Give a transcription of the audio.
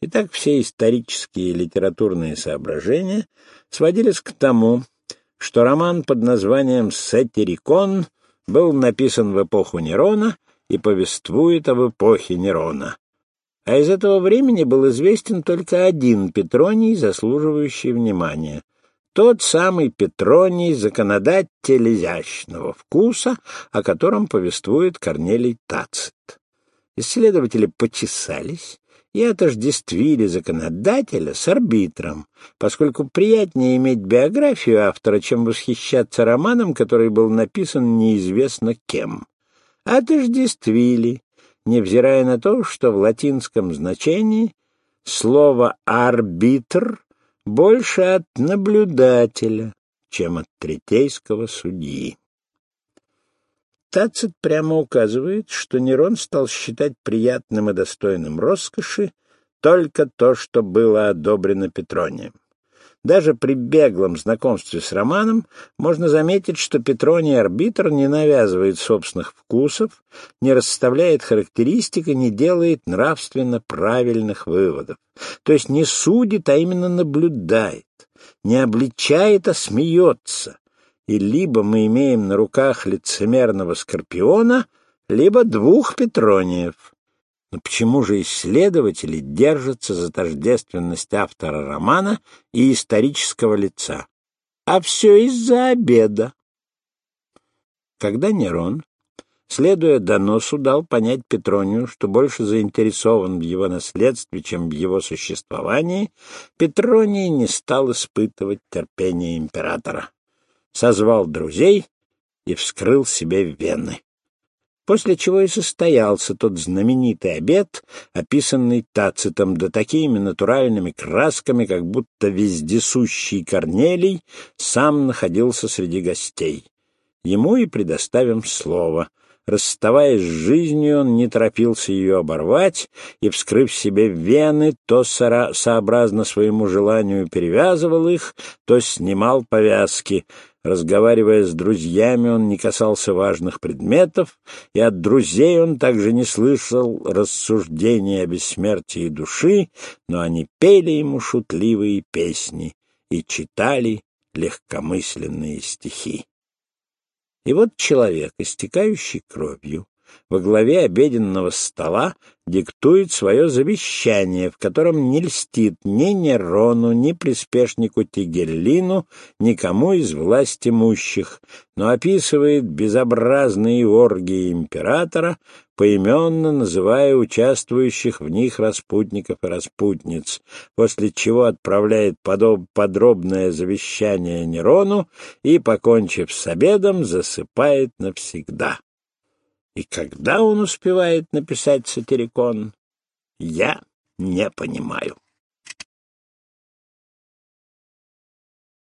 Итак, все исторические и литературные соображения сводились к тому, что роман под названием «Сатирикон» был написан в эпоху Нерона и повествует об эпохе Нерона. А из этого времени был известен только один Петроний, заслуживающий внимания. Тот самый Петроний, законодатель изящного вкуса, о котором повествует Корнелий Тацит. Исследователи почесались и отождествили законодателя с арбитром, поскольку приятнее иметь биографию автора, чем восхищаться романом, который был написан неизвестно кем. Отождествили, невзирая на то, что в латинском значении слово «арбитр» больше от наблюдателя, чем от третейского судьи. Тацит прямо указывает, что Нерон стал считать приятным и достойным роскоши только то, что было одобрено Петронием. Даже при беглом знакомстве с романом можно заметить, что Петроний арбитр не навязывает собственных вкусов, не расставляет характеристик и не делает нравственно правильных выводов. То есть не судит, а именно наблюдает, не обличает, а смеется. И либо мы имеем на руках лицемерного скорпиона, либо двух Петрониев. Но почему же исследователи держатся за тождественность автора романа и исторического лица? А все из-за обеда. Когда Нерон, следуя доносу, дал понять Петронию, что больше заинтересован в его наследстве, чем в его существовании, Петроний не стал испытывать терпение императора. Созвал друзей и вскрыл себе вены после чего и состоялся тот знаменитый обед, описанный Тацитом, да такими натуральными красками, как будто вездесущий Корнелий сам находился среди гостей. Ему и предоставим слово. Расставаясь с жизнью, он не торопился ее оборвать и, вскрыв себе вены, то сообразно своему желанию перевязывал их, то снимал повязки — Разговаривая с друзьями, он не касался важных предметов, и от друзей он также не слышал рассуждений о бессмертии души, но они пели ему шутливые песни и читали легкомысленные стихи. И вот человек, истекающий кровью, во главе обеденного стола диктует свое завещание, в котором не льстит ни Нерону, ни приспешнику Тигерлину, никому из власть имущих, но описывает безобразные оргии императора, поименно называя участвующих в них распутников и распутниц, после чего отправляет подробное завещание Нерону и, покончив с обедом, засыпает навсегда. И когда он успевает написать сатирикон, я не понимаю.